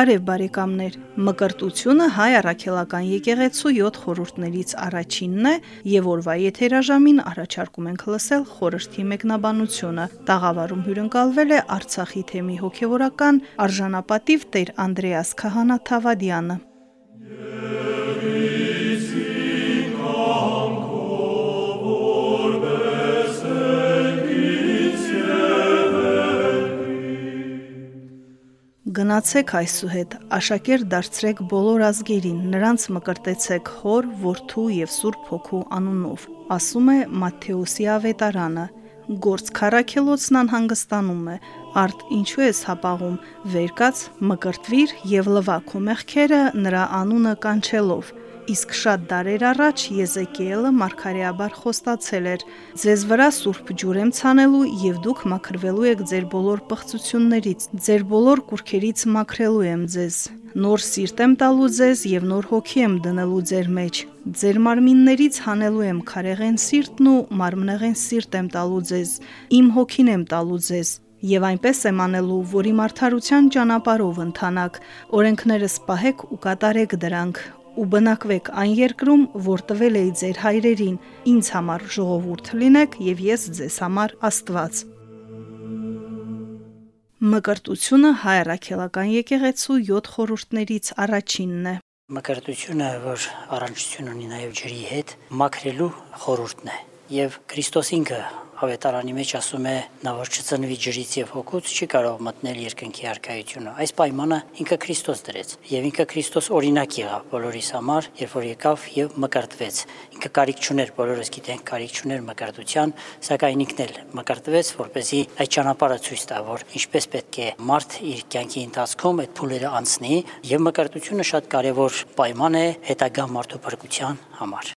Բարև բարեկամներ։ Մկրտությունը հայ առաքելական եկեղեցու 7 խորհուրդներից առաջինն է, եւ օրվա եթերաժամին առաջարկում ենք լսել խորհրդի մեկնաբանությունը։ Տաղավարում հյուրընկալվել է Արցախի թեմի հոգեվորական արժանապատիվ Տեր Անդրեաս Քահանա Թավադյանը։ Գնացեք այսուհետ, աշակեր դարձրեք բոլոր ազգերին, նրանց մկրտեցեք հոր, որդու եւ Սուրբ Հոգու անունով, ասում է Մատթեոսի ավետարանը։ Գործ քարակելոցն անհանգստանում է, արդ ինչու ես հապաղում, վերկաց մկրտվիր եւ լվա քո մեղքերը նրա անունը կանչելով իսկ շատ դարեր առաջ Եզեկիելը մարգարեաբար խոստացել էր. Ձեզ վրա սուրբ ջուր եմ ցանելու եւ դուք մաքրվելու եք ձեր բոլոր պղծություններից, ձեր բոլոր կուրքերից մաքրելու եմ ձեզ։ Նոր սիրտ եմ տալու ձեզ եւ նոր հոգի եմ դնելու ձեր մեջ։ Ձեր մարմիններից հանելու եմ քարեղեն սիրտն ու մարմնեղեն սիրտ եմ տալու ձեզ։ Իմ հոգին եմ տալու ձեզ Եվ այնպես եմ անելու, որ իմ արդարության ճանապարով ընթանաք, օրենքներս պահեք ու կատարեք դրանք, ու բնակվեք այն երկրում, որ տվել էի ձեր հայրերին, ինձ համար ժողովուրդ լինեք եւ ես ձեզ համար Աստված։ Մկրտությունը հայրաքելական եկեղեցու 7 խորհուրդներից առաջինն է։ Մկրտությունը, որ առանցություն ունի նաև ջրի հետ, մաքրելու խորհուրդն է։ Եվ Քրիստոս ինքը ավետարանի մեջ ասում է նա որ չծնվի ջրից եւ հոգուց չի կարող մտնել երկնքի արքայությունը այս պայմանը ինքը Քրիստոս դրեց եւ ինքը Քրիստոս օրինակ եղավ բոլորիս համար երբ որ եկավ եւ մկրտվեց ինքը կարիք չուներ բոլորս գիտենք կարիք չուներ մկրտության սակայն ինքն էլ մկրտվեց որպեսզի այդ ճանապարհը ցույց տա որ ինչպես պետք է մարդ իր կյանքի ընթացքում այդ փուլերը անցնի եւ մկրտությունը շատ կարեւոր պայման է հետագա մարդու փրկության համար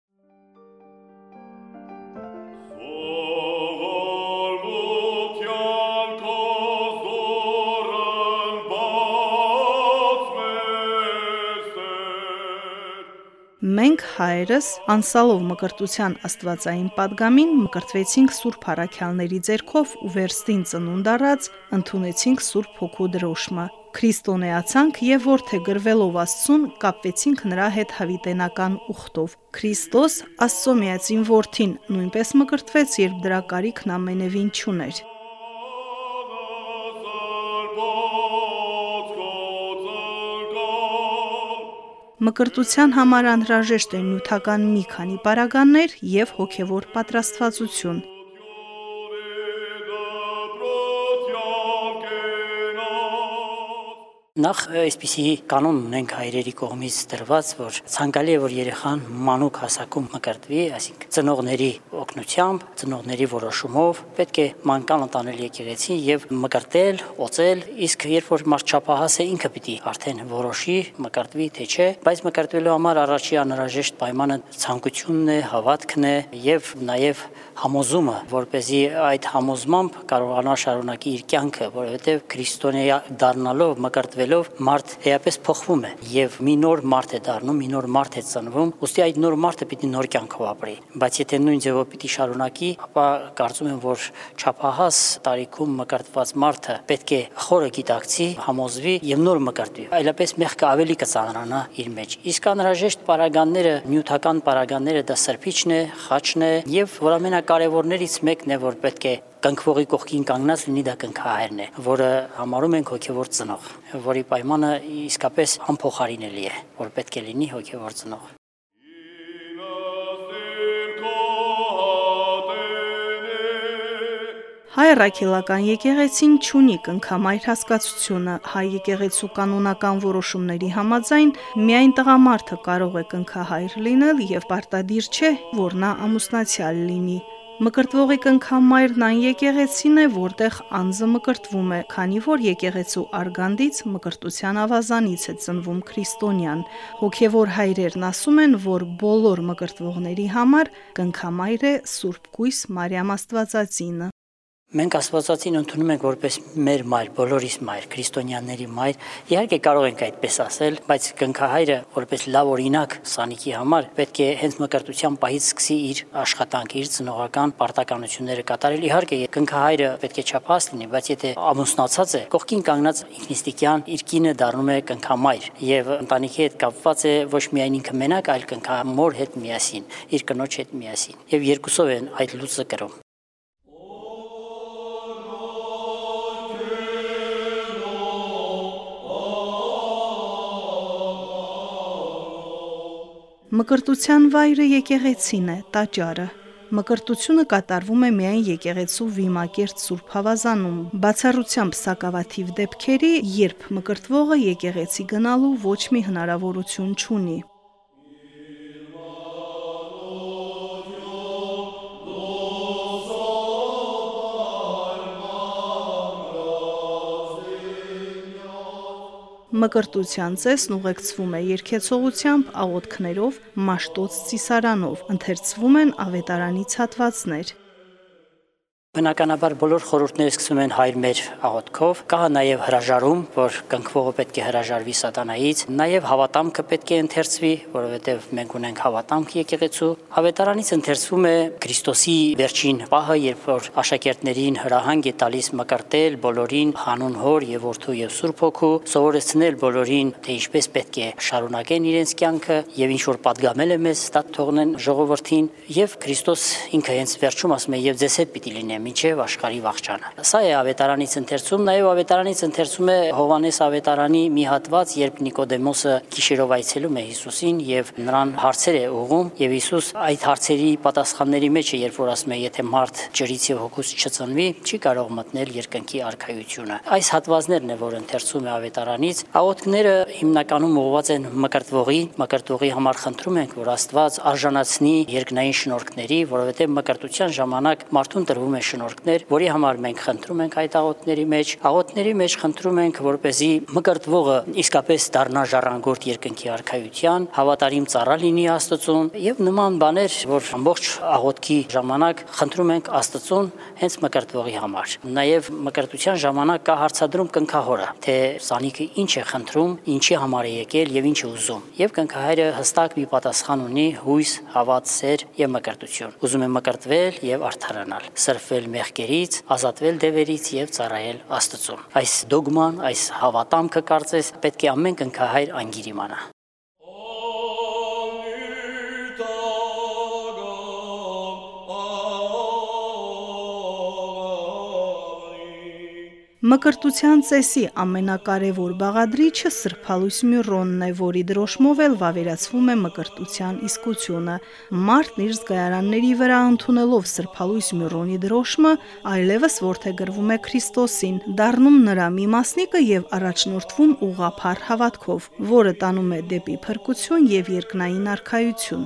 մենք հայերս անսալով մկրտության աստվածային падգամին մկրտվեցինք Սուրբ Արաքյալների ձեռքով ու վերստին ծնունդ առած ընդունեցինք Սուրբ Հոգու դրոշմը։ Քրիստոնեացանք եւ որթե գրվելով Աստծուն կապվեցինք նրա հետ հավիտենական ուխտով։ Քրիստոս Աստծո միածին որդին նույնպես մկրտվեց, երբ դրա կարիքն ամենևին չուներ։ Մկրտության համար անհրաժեշտ են նյութական մի քանի պարագաներ եւ հոգեվոր պատրաստվածություն։ Նախ այսպիսի կանոն ունենք հայրերի կողմից դրված, որ ցանկալի է որ երեխան մանուկ հասակում մկրտվի, այսինքն ծնողների օգնությամբ, ծնողների որոշումով պետք է մանկան ընտանել եկեղեցի եւ մկրտել, օծել, իսկ երբ որ մարդ չափահաս է ինքը պիտի արդեն որոշի մկրտվի թե չէ, բայց մկրտվելու համար առաջի անհրաժեշտ պայմանը ցանկությունն է, հավատքն է եւ նաեւ համոզումը, որ เป զի այդ համոզմամբ կարողանա շարունակի իր կյանքը, որովհետեւ քրիստոնեա դառնալով մկրտվել ապրվելով մարդ էապես փոխվում է եւ մի նոր մարդ է դառնում, մի նոր մարդ է ծնվում, ուստի այդ նոր մարդը պիտի նոր կյանքով ապրի։ Բայց եթե նույն ձևով պիտի շարունակի, ապա կարծում եմ, որ չափահաս տարիքում մկրտված մարդը պետք է խորը գիտակցի, համոզվի եւ նոր մկրտվի։ Այլապես մեղքը ավելի կծանրանա իր մեջ։ Իսկ անհրաժեշտ պարագանները, նյութական պարագանները դա սրբիչն է, խաչն է եւ որ ամենակարևորներից մեկն է, որ պետք է կնքվողի կողքին կանգնած լինի դա կնքահայրն է, որը համարում ենք հոգևոր ծնող, որի պայմանը իսկապես անփոխարինելի է, որ պետք է լինի հոգևոր ծնող։ Հայ ռաքելական եկեղեցին ճունի կնքամայր հասկացությունը հայ եկեղեցու կանոնական որոշումների համաձայն միայն տղամարդը կարող է կնքահայր լինել եւ պարտադիր չէ որ նա ամուսնացյալ լինի Մկրտվողի կնքամայրն այն եկեղեցին է, որտեղ անձը մկրտվում է, քանի որ եկեղեցու արգանդից մկրտության ավազանից է ծնվում քրիստոնյան։ Հոգևոր հայրերն ասում են, որ բոլոր մկրտվողների համար կնքամայր է Սուրբ Կույս Մարիամ Աստվածածինը։ Մենք Աստվածածին ընդունում ենք որպես մեր մայր, բոլորիս մայր, քրիստոնյաների մայր։ Իհարկե կարող ենք այդպես ասել, բայց կնքահայրը որպես լավ օրինակ սանիկի համար պետք է հենց մկրտության պահից սկսի իր աշխատանքը, իր ծնողական պարտականությունները կատարել։ Իհարկե կնքահայրը պետք է չափած լինի, բայց եթե ամուսնացած է, կողքին կանգնած ինքնիստիկյան իր կինը դառնում է կնքամայր եւ ընտանիքի հետ կապված է ոչ միայն ինքը մենակ, այլ կնքամոր հետ միասին, իր կնոջ հետ միասին։ Եվ երկուսով են այդ լույսը կրում։ Մկրտության վայրը եկեղեցին է, տաճարը։ Մկրտությունը կատարվում է միայն եկեղեցու Վիմակերտ Սուրբ Հավազանում։ Բացառությամբ սակավաթիվ դեպքերի, երբ մկրտվողը եկեղեցի գնալու ոչ մի հնարավորություն չունի։ Մկրտության ծեսն ուղեկցվում է երկեցողությամբ, աղոթքներով, մաշտոց ծիսարանով, ընթերցվում են ավետարանից հատվածներ։ Բնականաբար բոլոր խորհուրդները սկսում են հայր-մեր աղոթքով։ Կա նաև հրաժարում, որ կնքվողը պետք է հրաժարվի սատանայից։ Նաև հավատամքը պետք է ընթերցվի, որովհետև մենք ունենք հավատամք եկեղեցու։ Հավետարանից ընթերցվում է Քրիստոսի վերջին պահը, երբ որ աշակերտներին հրահանգ է տալիս մկրտել բոլորին հանուն հոր եւ որդու եւ Սուրբ Հոգու, սովորեցնել բոլորին, թե ինչպես պետք է շարունակեն իրենց կյանքը եւ ինչ որ падգամել է մեզ, դա թողնեն ժողովրդին եւ Քրիստոս ինքը հենց վերջում ասում է եւ ձեզ հետ պիտի լինեմ մինչև աշխարհի վաղճանը։ Սա է ավետարանից ընթերցում, նաև ավետարանից ընթերցում է Հովանես ավետարանի մի հատված, երբ Նիկոդեմոսը գիշերով այցելում է Հիսուսին եւ նրան հարցեր է ուղում եւ Հիսուս այդ հարցերի պատասխանների մեջ է, երբ որ ասում է, եթե մարդ ջրից եւ հոգուց չծնվի, չի կարող մտնել երկնքի արքայությունը։ Այս հատվածներն է, որ ընթերցում է ավետարանից։ Աղոթքները հիմնականում ուղղված են մկրտվողի, մկրտվողի համար խնդրում ենք, որ Աստված արժանացնի երկնային շնորհքների, որովհետեւ մկրտության ժամանակ մարդուն տրվում է շնորհքներ, որի համար մենք խնդրում ենք այդ աղոթների մեջ։ Աղոթների մեջ խնդրում ենք, որպեսզի մկրտվողը իսկապես դառնա ժառանգորդ երկնքի արքայության, հավատարիմ ծառա լինի Աստծուն եւ նման բաներ, որ ամբողջ աղոթքի ժամանակ խնդրում ենք Աստծուն հենց մկրտվողի համար։ Նաեւ մկրտության ժամանակ կա հարցադրում կնքահորը, թե սանիկը ինչ է խնդրում, ինչի համար է եկել եւ ինչ է ուզում։ Եվ կնքահայրը հստակ մի պատասխան ունի՝ հույս, հավատ, սեր եւ մկրտություն։ Ուզում է մկրտվել եւ արդարանալ, սրբվել ազատվել մեղքերից, ազատվել դևերից եւ ծառայել Աստծուն։ Այս դոգման, այս հավատամքը կարծես պետք է ամեն կնքահայր անգիր իմանա։ Մկրտության ծեսի ամենակարևոր բաղադրիչը սրբալույս մյուրոնն է, որի դրոշմով էլ վավերացվում է մկրտության իսկությունը։ Մարդն իր զգայարանների վրա ընդունելով սրբալույս մյուրոնի դրոշմը, այլևս որդեգրվում է Քրիստոսին, դառնում նրա մի մասնիկը եւ առաջնորդվում ուղափառ հավատքով, որը տանում է դեպի փրկություն եւ երկնային արքայություն։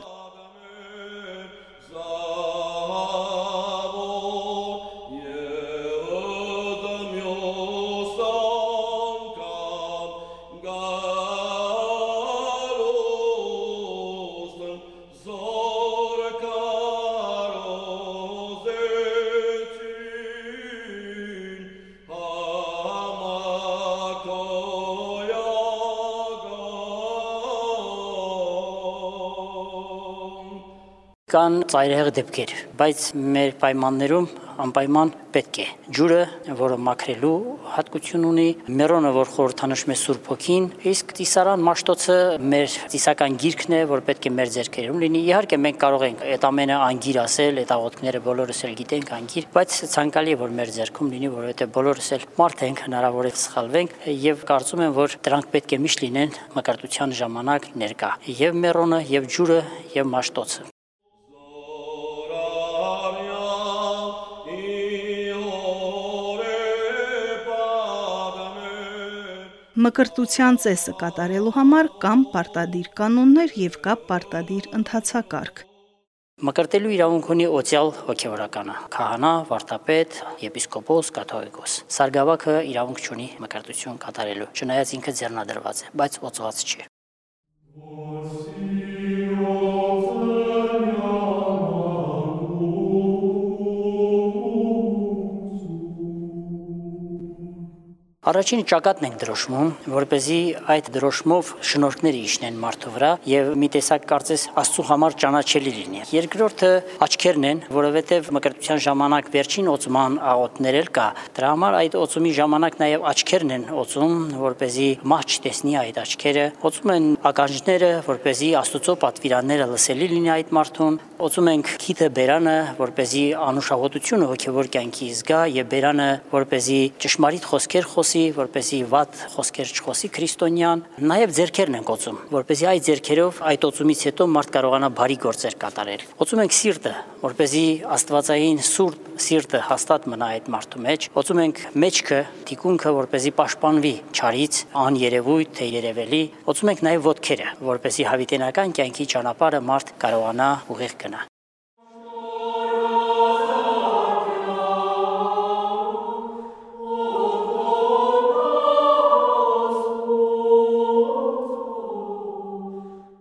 Կան ծայրահեղ դեպքեր, բայց մեր պայմաններում անպայման պետք է ջուրը, որը մաքրելու հատկություն ունի, մերոնը, որ խորհրդանշում է Սուրբ Հոգին, իսկ ծիսարան մաշտոցը մեր ծիսական գիրքն է, որ պետք է մեր ձեռքերում լինի։ Իհարկե մենք կարող ենք այդ ամենը անգիր ասել, այդ աղոթքները բոլորս էլ գիտենք անգիր, բայց ցանկալի է որ մեր ձեռքում լինի, որովհետև բոլորս էլ մարդ ենք, հնարավոր է սխալվենք եւ կարծում եմ, որ դրանք պետք է միշտ լինեն մկրտության ժամանակ ներկա։ Եվ մերոնը, եւ ջուրը, եւ մաշտոցը։ Մկրտության ծեսը կատարելու համար կան պարտադիր կանոններ եւ կա պարտադիր ընթացակարգ։ Մկրտելու իրավունք ունի օցիալ հոգևորականը՝ քահանա, վարդապետ, եպիսկոպոս, կաթողիկոս։ Սարգսակը իրավունք ունի մկրտություն կատարելու, չնայած ինքը ձեռնադրված է, բայց օծված չի։ Առաջին ճակատն ենք դրոշմում, որ เป զի այդ դրոշմով շնորհքները իշնեն մարդու վրա եւ մի տեսակ կարծես Աստծո համար ճանաչելի լինի։ Երկրորդը աչքերն են, որովհետեւ մկրտության ժամանակ վերջին օծման աղոթներ էլ կա։ Դրա համար այդ օծումի ժամանակ նաեւ աչքերն են օծում, որ เป զի մահ չտեսնի այդ աչքերը։ Օծում են ականջները, որ เป զի Աստծո պատվիրանները լսելի լինի այդ մարդուն։ Օծում ենք քիթը բերանը, որ เป զի անուշահոտությունը հոգեվոր կյանքի զգա եւ բերանը, որ เป զի ճշմարիտ խոսքեր խոսի խոսի, որպեսի վատ խոսքեր չխոսի քրիստոնյան, նաև ձերքերն են կոծում, որպեսի այդ ձերքերով այդ օծումից հետո մարդ կարողանա բարի գործեր կատարել։ Օծում ենք սիրտը, որպեսի աստվածային սուրբ սիրտը հաստատ մնա այդ մարդու մեջ։ Օծում ենք մեջքը, թիկունքը, որպեսի պաշտպանվի ճարից, աներևույթ, թե երևելի։ Օծում ենք նաև ոտքերը, որպեսի հավիտենական կյանքի ճանապարհը մարդ կարողանա ուղիղ գնա։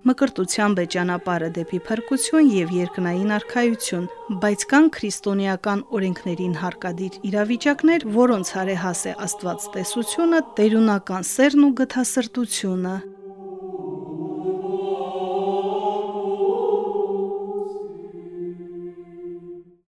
Մկրտությամբ է ճանապարհը դեպի փրկություն եւ երկնային արխայություն, բայց կան քրիստոնեական օրենքներին հարկադիր իրավիճակներ, որոնց հարեհաս է Աստված տեսությունը, տերունական սերն ու գթասրտությունը։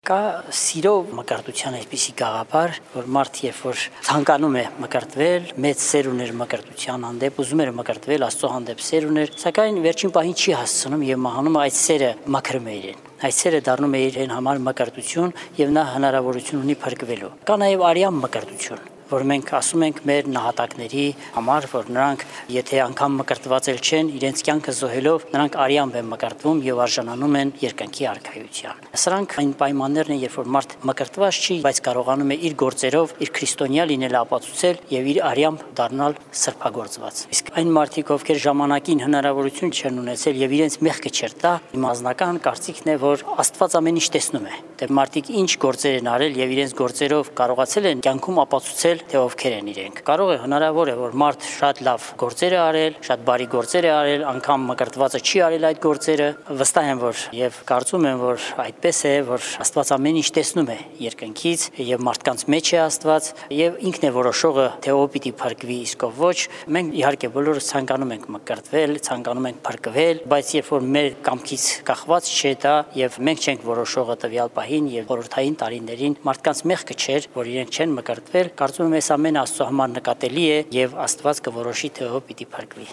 Կա սիրով մկրտության այսպիսի գաղափար, որ մարդ երբ որ ցանկանում է մկրտվել, մեծ սեր ուներ մկրտության հանդեպ, ուզում էր մկրտվել Աստծո հանդեպ սեր ուներ, սակայն վերջին պահին չի հասցնում եւ մահանում այդ սերը մաքրում է իրեն։ Այդ սերը դառնում է իրեն համար մկրտություն եւ նա հնարավորություն ունի փրկվելու։ Կա նաեւ արյան մկրտություն որ մենք ասում ենք մեր նահատակների համար, որ նրանք եթե անգամ մկրտված էլ չեն, իրենց կյանքը զոհելով, նրանք արիամբ են մկրտվում եւ արժանանում են երկնքի արքայության։ Սրանք այն պայմաններն են, երբ որ մարդ մկրտված չի, բայց կարողանում է իր գործերով իր քրիստոնյա լինել ապացուցել եւ իր արիամբ դառնալ սրբագործված։ Իսկ այն մարդիկ, ովքեր ժամանակին հնարավորություն չեն ունեցել եւ իրենց մեղքը չեր տա, իմ ազնական կարծիքն է, որ Աստված ամեն ինչ տեսնում է։ Դե մարդիկ ինչ գործեր են արել եւ իրենց գործերով կարողացել են կյանքում ապացուցել տեսնել, թե ովքեր են իրենք։ Կարող է հնարավոր է, որ մարդ շատ լավ գործեր է արել, շատ բարի գործեր է արել, անգամ մկրտվածը չի արել այդ գործերը։ Վստահ եմ, որ եւ կարծում եմ, որ այդպես է, որ Աստված ամեն ինչ տեսնում է երկնքից եւ մարդկանց մեջ է Աստված եւ ինքն է որոշողը, թե ով պիտի փրկվի, իսկ ով ոչ։ Մենք իհարկե բոլորս ցանկանում ենք մկրտվել, ցանկանում ենք փրկվել, բայց երբ որ մեր կամքից կախված չէ դա եւ մենք չենք որոշողը տվյալ պահին եւ խորհրդային տարիներին մարդկանց մեղքը չէր, որ իրենք չեն մկրտվել, կարծում եմ այս ամենը Աստծո համար նկատելի է եւ Աստված կորոշի թե ով պիտի փրկվի։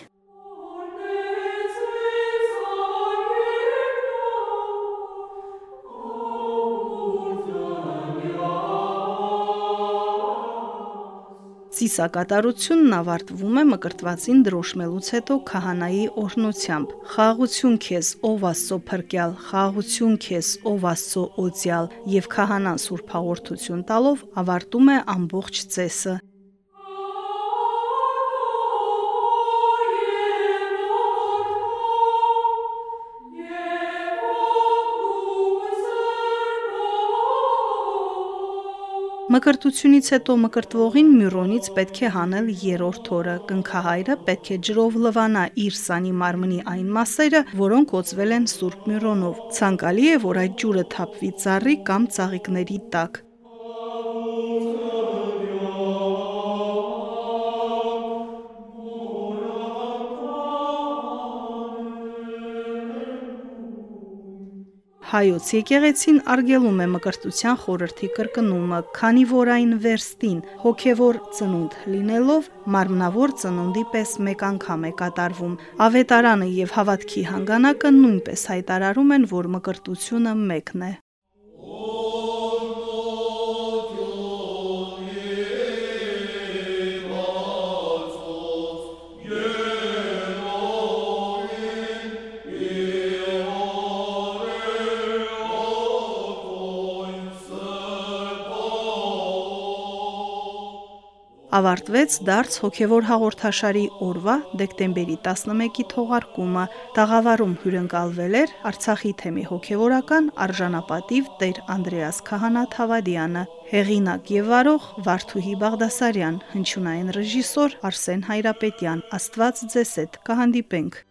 Ծիսակատարությունն ավարտվում է մկրտվածին դրոշմելուց հետո քահանայի օրհնությամբ։ Խաղաղություն քեզ, ով Աստծո փրկյալ, խաղաղություն քեզ, ով Աստծո օծյալ, եւ քահանան սուրբ հաղորդություն տալով ավարտում է ամբողջ ծեսը։ Մկրտությունից հետո մկրտվողին մյուրոնից պետք է հանել երրորդ օրը։ Կնքահայրը պետք է ջրով լվանա իր սանի մարմնի այն մասերը, որոնք օծվել են սուրբ մյուրոնով։ Ցանկալի է, որ այդ ջուրը թափվի ծառի կամ ծաղիկների տակ։ Հայոց եկեղեցին արգելում է մկրտության խորհրդի կրկնումը, քանի որ այն վերստին հոգևոր ծնունդ լինելով մարմնավոր ծնունդի պես մեկ անգամ է կատարվում։ Ավետարանը եւ հավատքի հանգանակը նույնպես հայտարարում են, որ մկրտությունը մեկն է։ ավարտվեց դարձ հոգևոր հաղորդաշարի օրվա դեկտեմբերի 11-ի թողարկումը։ Տաղավարում հյուրընկալվել էր Արցախի թեմի հոգևորական արժանապատիվ Տեր Անդրեաս Քահանա Թավադյանը, հեղինակ եւ վարող Վարդուհի Բաղդասարյան, հնչյունային ռեժիսոր Արսեն Հայրապետյան։ Աստված ձեզ հետ կհանդիպենք